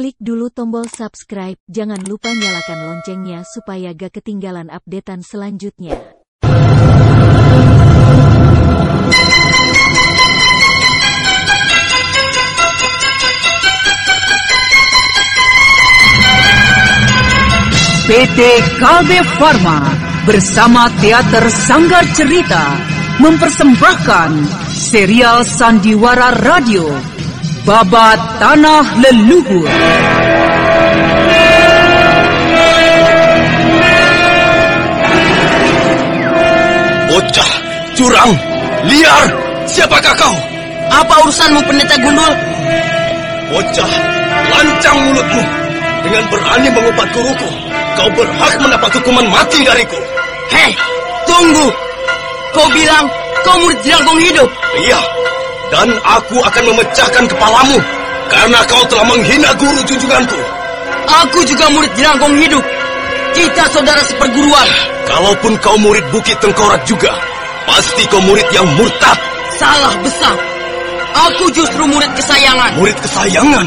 Klik dulu tombol subscribe, jangan lupa nyalakan loncengnya supaya gak ketinggalan updatean selanjutnya. PT Kalbe Farma bersama Teater Sanggar Cerita mempersembahkan serial Sandiwara Radio Babat Tanah Leluhur. Bocah, curang, liar, siapakah kau? Apa urusanmu pendeta gundul? Bocah, lancang mulutmu. Dengan berani mengumpat guruku, kau berhak mendapat hukuman mati dariku. Hei, tunggu. Kau bilang kau murid jelangkung hidup. Iya, dan aku akan memecahkan kepalamu karena kau telah menghina guru junjunganku. Aku juga murid jelangkung hidup. Kita saudara seperguruan. Kalaupun kau murid Bukit Tengkorak juga, pasti kau murid yang murtad. Salah besar. Aku justru murid kesayangan. Murid kesayangan.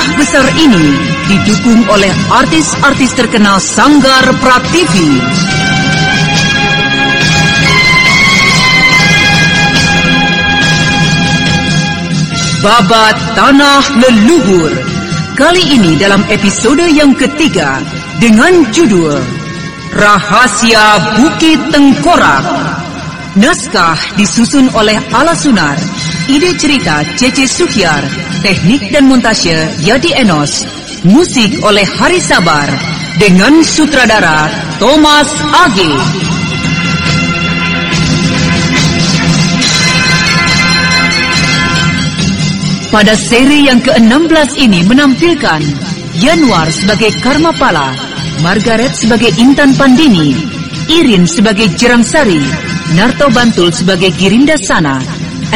Kisah besar ini didukung oleh artis-artis terkenal Sanggar Prativi. Babat Tanah Leluhur. Kali ini dalam episode yang ketiga dengan judul Rahasia Bukit Tengkorak. Naskah disusun oleh Ala Sunar, ide cerita Cece Suhyar, teknik dan montase Yadi Enos, musik oleh Hari Sabar, dengan sutradara Thomas Age. Pada seri yang ke-16 ini menampilkan Yanwar sebagai Karma Pala, Margaret sebagai Intan Pandini, Irin sebagai Jerang Sari, Narto Bantul sebagai Girinda Sana,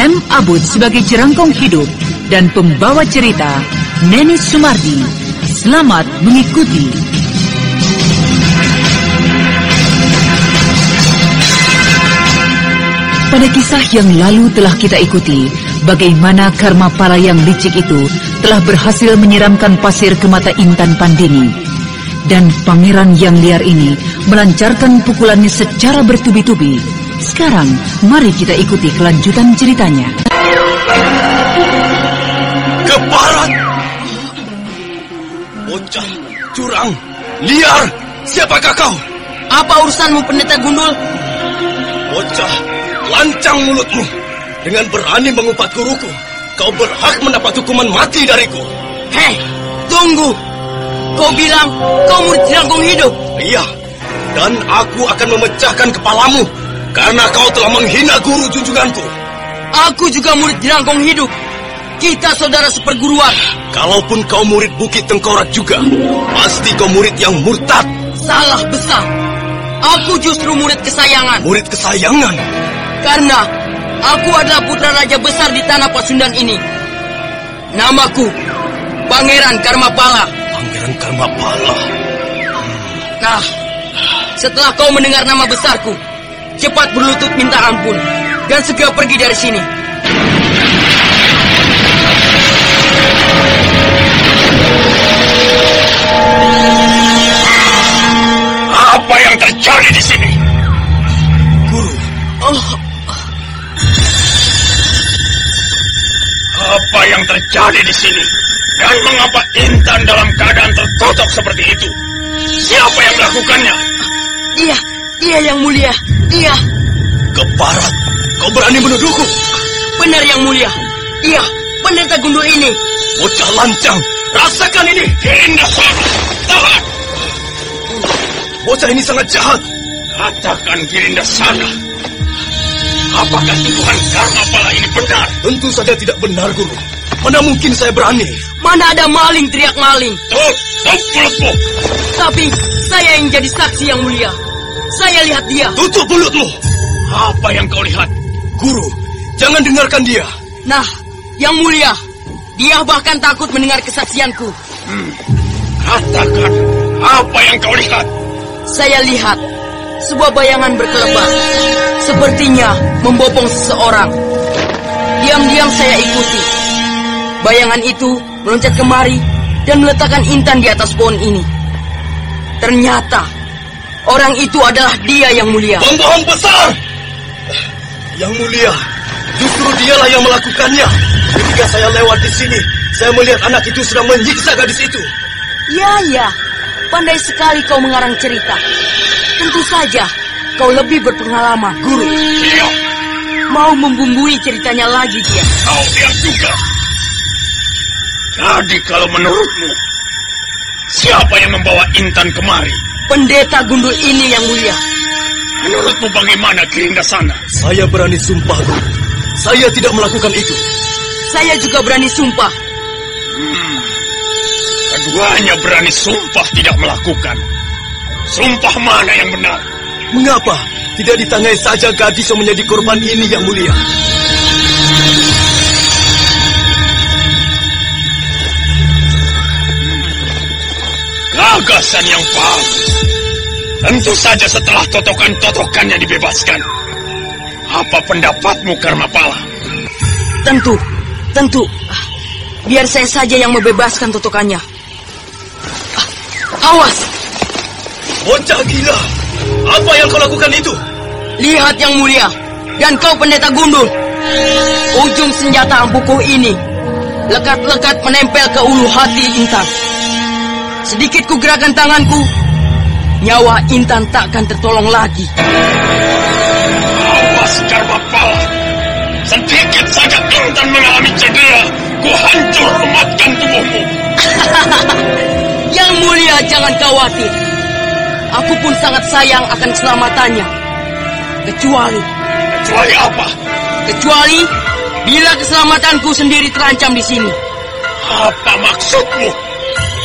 M. Abud sebagai Jerangkong Hidup, dan pembawa cerita Neni Sumardi. Selamat mengikuti. Pada kisah yang lalu telah kita ikuti bagaimana karma pala yang licik itu telah berhasil menyiramkan pasir ke mata Intan Pandini. Dan pangeran yang liar ini melancarkan pukulannya secara bertubi-tubi. Sekarang, mari kita ikuti kelanjutan ceritanya. Ke barat! Bocah, curang, liar, siapakah kau? Apa urusanmu pendeta gundul? Bocah, lancang mulutmu. Dengan berani mengumpat guruku, kau berhak mendapat hukuman mati dariku. Hei, tunggu. Kau bilang kau murid hidup. Iya, dan aku akan memecahkan kepalamu karena kau telah menghina guru junjunganku. Aku juga murid jelangkung hidup. Kita saudara seperguruan. Kalaupun kau murid Bukit Tengkorak juga, pasti kau murid yang murtad. Salah besar. Aku justru murid kesayangan. Murid kesayangan. Karena aku adalah putra raja besar di tanah Pasundan ini. Namaku Pangeran Karmapala. Pangeran Karmapala. Nah, setelah kau mendengar nama besarku, cepat berlutut minta ampun dan segera pergi dari sini. Apa yang terjadi di sini? Guru, Oh, apa yang terjadi di sini? Dan mengapa Intan dalam keadaan tertutup seperti itu? Siapa yang melakukannya? iya, iya yang mulia, iya, Ke barat, kau berani menuduhku? benar yang mulia, iya, pendeta gundul ini. Bocah lancang, rasakan ini. Indah tahan. Bocah ini sangat jahat. Katakan Girinda sana. Apakah tuduhan karma pala ini benar? Tentu saja tidak benar, Guru. Mana mungkin saya berani? Mana ada maling teriak maling. Tuh, tuh mulutmu. Tapi saya yang jadi saksi yang mulia. Saya lihat dia. Tutup mulutmu. Apa yang kau lihat? Guru, jangan dengarkan dia. Nah, yang mulia, dia bahkan takut mendengar kesaksianku. Katakan, apa yang kau lihat? Saya lihat sebuah bayangan berkelebat. Sepertinya membopong seseorang. Diam-diam saya ikuti. Bayangan itu meloncat kemari dan meletakkan intan di atas pohon ini. Ternyata orang itu adalah dia yang mulia. Pembohong besar! Yang mulia, justru dialah yang melakukannya. Ketika saya lewat di sini, saya melihat anak itu sedang menyiksa gadis itu. Ya, ya. Pandai sekali kau mengarang cerita. Tentu saja kau lebih berpengalaman. Guru, Iya, Mau membumbui ceritanya lagi dia. kau diam juga. Jadi kalau menurutmu, siapa yang membawa Intan kemari? Pendeta gundul ini yang mulia. Menurutmu bagaimana Kirinda sana? saya berani sumpah, Guru. Saya tidak melakukan itu. Saya juga berani sumpah. Keduanya berani sumpah tidak melakukan. Sumpah mana yang benar? Mengapa tidak ditangai saja gadis yang menjadi korban ini yang mulia? Gagasan yang bagus. Tentu saja setelah totokan-totokannya dibebaskan. Apa pendapatmu Karmapala? Tentu, tentu. Ah, Biar saya saja yang membebaskan totokannya. Ah, Awas, Bocah gila! Apa yang kau lakukan itu? lihat yang mulia. Dan kau pendeta gundul. Ujung senjata ampuku ini lekat-lekat menempel ke ulu hati Intan. Sedikit ku gerakan tanganku, nyawa Intan takkan tertolong lagi. Awas Karmapala. Sedikit saja Intan mengalami cedera, ku hancur rematkan tubuhmu. Yang mulia jangan khawatir. Aku pun sangat sayang akan keselamatannya. Kecuali, Kecuali apa? kecuali bila keselamatanku sendiri terancam di sini. Apa maksudmu?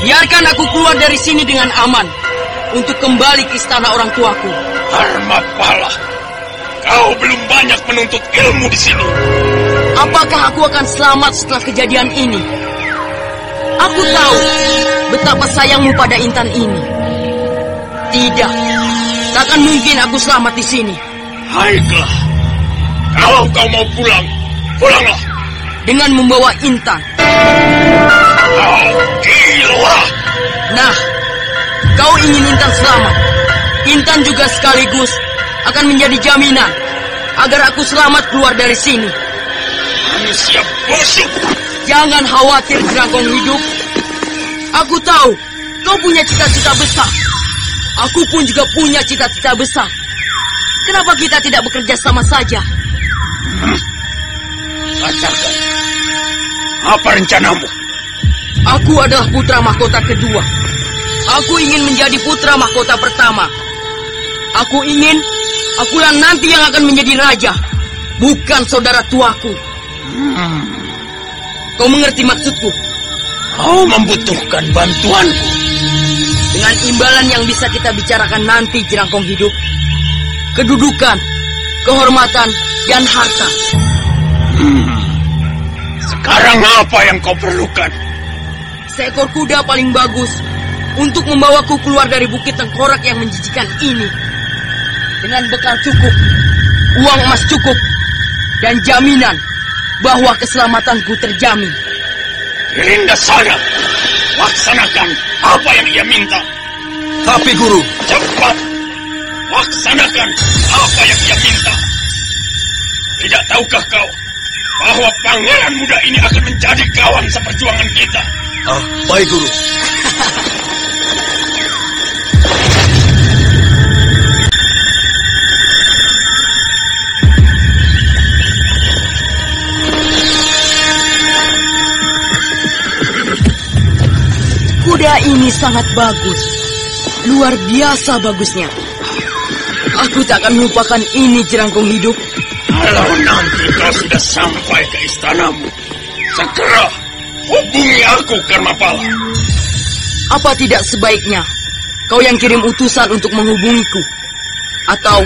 Biarkan aku keluar dari sini dengan aman untuk kembali ke istana orang tuaku. Karmapala. Kau belum banyak menuntut ilmu di sini. Apakah aku akan selamat setelah kejadian ini? Aku tahu betapa sayangmu pada Intan ini. Tidak, takkan mungkin aku selamat di sini. Baiklah. Kalau kau mau pulang, pulanglah. Dengan membawa Intan. Kau Intan selamat. Intan juga sekaligus akan menjadi jaminan agar aku selamat keluar dari sini. Manusia busuk. Jangan khawatir jerangkong hidup. Aku tahu kau punya cita-cita besar. Aku pun juga punya cita-cita besar. Kenapa kita tidak bekerja sama saja? Katakan. Apa rencanamu? Aku adalah putra mahkota kedua. Aku ingin menjadi putra mahkota pertama. Aku ingin akulah nanti yang akan menjadi raja, bukan saudara tuaku. Kau mengerti maksudku? Kau membutuhkan bantuanku. Dengan imbalan yang bisa kita bicarakan nanti jerangkong hidup. Kedudukan, kehormatan, dan harta. Sekarang apa yang kau perlukan? Seekor kuda paling bagus untuk membawaku keluar dari bukit tengkorak yang menjijikan ini. Dengan bekal cukup, uang emas cukup, dan jaminan bahwa keselamatanku terjamin. Kirinda sana. Laksanakan apa yang ia minta. Tapi Guru, Cepat. Laksanakan apa yang ia minta. Tidak tahukah kau bahwa pangeran muda ini akan menjadi kawan seperjuangan kita? ah, baik Guru. Kuda ini sangat bagus. Luar biasa bagusnya. Aku tak akan melupakan ini jerangkong hidup. Kalau nanti kau sudah sampai ke istanamu, segera hubungi aku Karmapala. Apa tidak sebaiknya kau yang kirim utusan untuk menghubungiku? Atau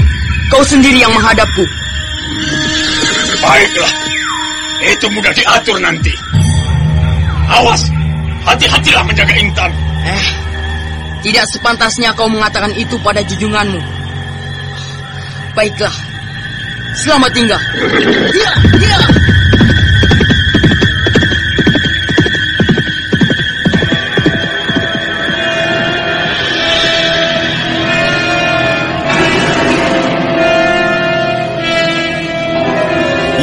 kau sendiri yang menghadapku? Baiklah, itu mudah diatur nanti. Awas, hati-hatilah menjaga Intan. Eh, tidak sepantasnya kau mengatakan itu pada junjunganmu. Baiklah, selamat tinggal. Ya, ya.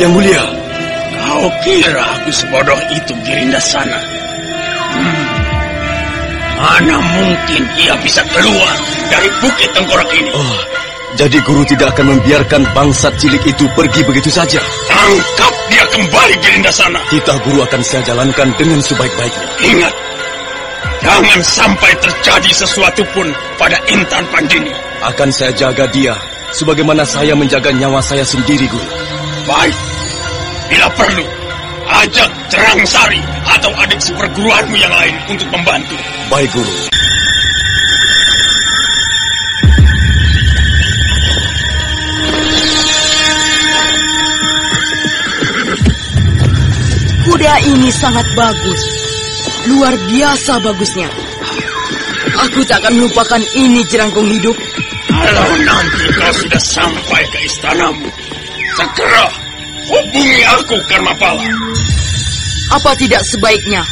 Yang mulia, Kau kira aku sebodoh itu Girinda sana? Mana mungkin ia bisa keluar dari bukit tengkorak ini? oh, jadi guru tidak akan membiarkan bangsat cilik itu pergi begitu saja. Tangkap dia kembali Girinda sana. Kita guru akan saya jalankan dengan sebaik-baiknya. Ingat, jangan sampai terjadi sesuatu pun pada Intan Pandini. Akan saya jaga dia, sebagaimana saya menjaga nyawa saya sendiri, guru. Baik, bila perlu, ajak Cerang Sari atau adik seperguruanmu yang lain untuk membantu. Baik, guru. Kuda ini sangat bagus. Luar biasa bagusnya. Aku tak akan melupakan ini jerangkung hidup. Kalau nanti kau sudah sampai ke istanamu, segera hubungi aku Karmapala. Apa tidak sebaiknya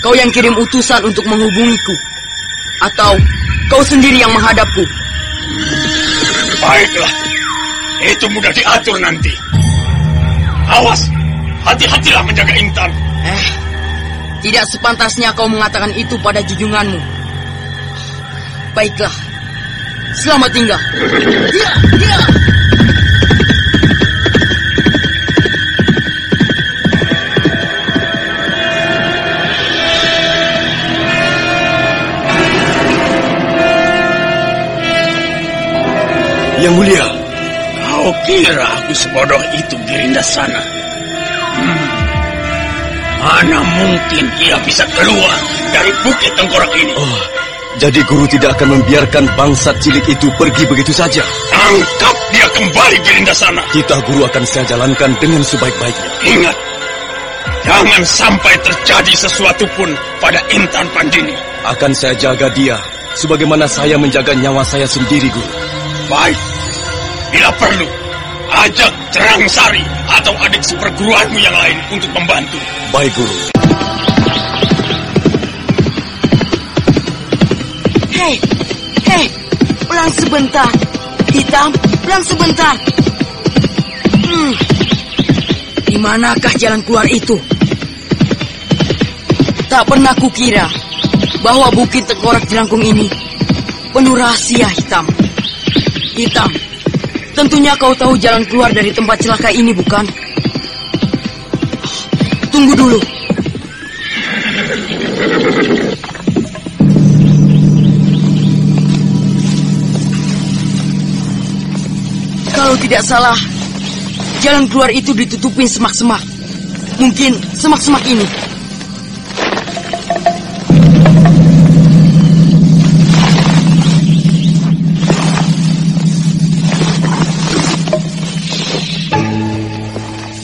kau yang kirim utusan untuk menghubungiku? Atau kau sendiri yang menghadapku? Baiklah, itu mudah diatur nanti. Awas, hati-hatilah menjaga Intan. Eh, tidak sepantasnya kau mengatakan itu pada junjunganmu. Baiklah, selamat tinggal. Ya, ya. Sebodoh itu Girinda sana? Hmm. Mana mungkin ia bisa keluar dari bukit tengkorak ini? oh, jadi guru tidak akan membiarkan bangsat cilik itu pergi begitu saja. Tangkap dia kembali Girinda sana. Kita guru akan saya jalankan dengan sebaik-baiknya. Ingat, jangan sampai terjadi sesuatu pun pada Intan Pandini. Akan saya jaga dia, sebagaimana saya menjaga nyawa saya sendiri, guru. Baik, bila perlu, ajak Cerang Sari atau adik seperguruanmu yang lain untuk membantu. Baik, guru. Hei, hei, pelan sebentar. Hitam, pelan sebentar. Hmm, di manakah jalan keluar itu? Tak pernah kukira bahwa bukit tengkorak jelangkung ini penuh rahasia hitam. Hitam, tentunya kau tahu jalan keluar dari tempat celaka ini, bukan? Tunggu dulu. Kalau tidak salah, jalan keluar itu ditutupin semak-semak. Mungkin semak-semak ini.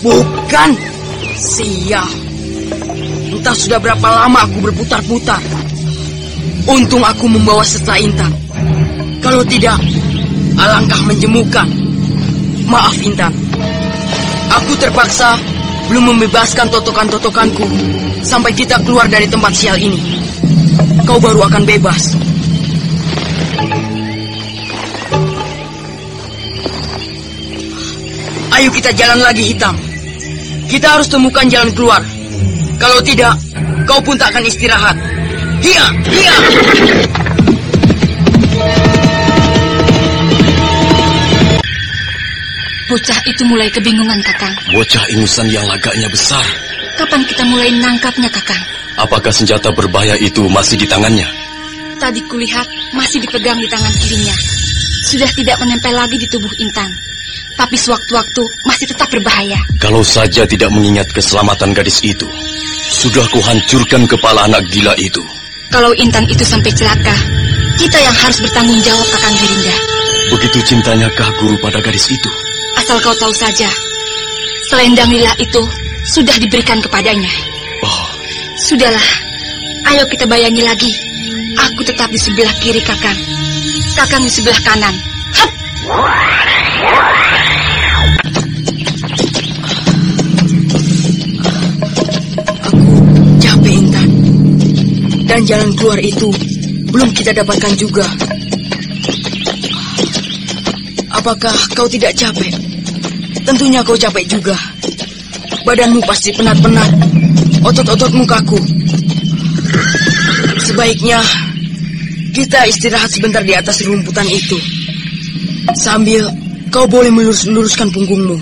Bukan. Sial. Entah sudah berapa lama aku berputar-putar. Untung aku membawa setelah intan. Kalau tidak, alangkah menjemukan. Maaf Intan. Aku terpaksa belum membebaskan totokan-totokanku sampai kita keluar dari tempat sial ini. Kau baru akan bebas. Ayo kita jalan lagi hitam. Kita harus temukan jalan keluar. Kalau tidak, kau pun tak akan istirahat. Hia, hia. Bocah itu mulai kebingungan, Kakang. Bocah ingusan yang lagaknya besar. Kapan kita mulai nangkapnya, Kakang? Apakah senjata berbahaya itu masih di tangannya? Tadi kulihat masih dipegang di tangan kirinya. Sudah tidak menempel lagi di tubuh Intan. Tapi sewaktu-waktu masih tetap berbahaya. Kalau saja tidak mengingat keselamatan gadis itu, sudah kuhancurkan kepala anak gila itu. Kalau Intan itu sampai celaka, kita yang harus bertanggung jawab Kakang Girinda. Begitu cintanya kah guru pada gadis itu? Asal kau tahu saja, selendang lila itu sudah diberikan kepadanya. Oh, Sudahlah, ayo kita bayangi lagi. Aku tetap di sebelah kiri Kakang. Kakang di sebelah kanan. Hap! Dan jalan keluar itu belum kita dapatkan juga. Apakah kau tidak capek? Tentunya kau capek juga. Badanmu pasti penat-penat. Otot-ototmu kaku. Sebaiknya kita istirahat sebentar di atas rumputan itu. Sambil kau boleh melurus-luruskan punggungmu.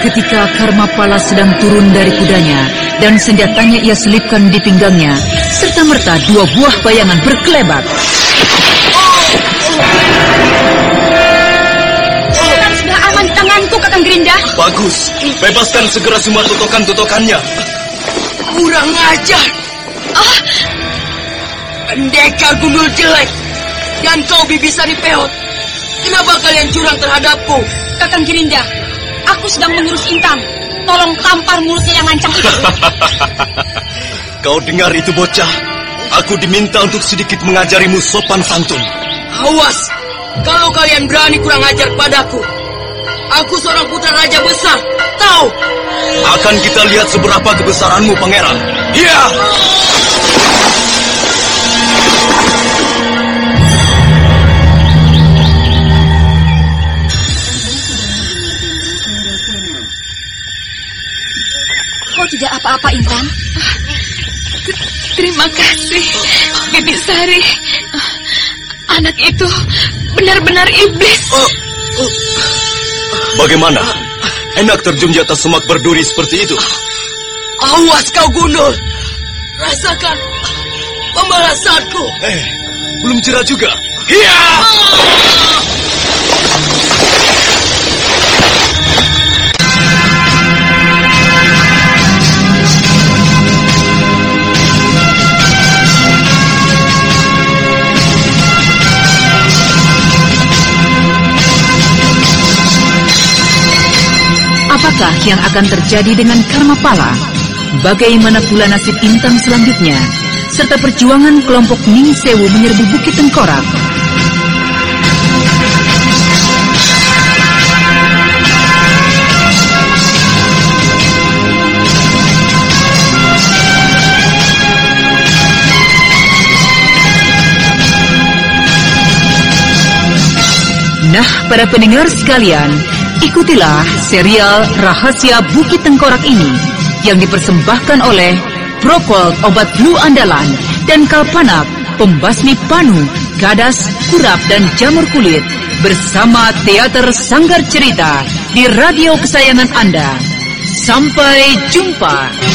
Ketika Karmapala sedang turun dari kudanya dan senjatanya ia selipkan di pinggangnya, serta merta dua buah bayangan berkelebat. Sekarang sudah aman di tanganku, Kakang Gerinda. bagus. Bebaskan segera semua totokan-totokannya. Kurang ajar. Ah, pendekar gundul jelek. Dan kau bibisari peot. Kenapa kalian curang terhadapku? Kakang Girinda, aku sedang mengurus Intan. Tolong tampar mulutnya yang ancam itu. Kau dengar itu bocah? Aku diminta untuk sedikit mengajarimu sopan santun. Awas, kalau kalian berani kurang ajar padaku. Aku seorang putra raja besar. Tahu? Akan kita lihat seberapa kebesaranmu, pangeran. Iya! Kau tidak apa-apa, Intan. Terima kasih, Bibi Sari. Anak itu benar-benar iblis. Bagaimana? Enak terjun di atas semak berduri seperti itu? Awas kau gundul. Rasakan pembalasanku. Eh, belum cerah juga. Iya! Apakah yang akan terjadi dengan Karmapala? Bagaimana pula nasib Intan selanjutnya? Serta perjuangan kelompok Ning Sewu menyerbu Bukit Tengkorak. Nah, para pendengar sekalian, ikutilah serial Rahasia Bukit Tengkorak ini yang dipersembahkan oleh Propol Obat Flu Andalan dan Kalpanak Pembasmi Panu, Gadas, Kurap dan Jamur Kulit bersama Teater Sanggar Cerita di radio kesayangan Anda. Sampai jumpa.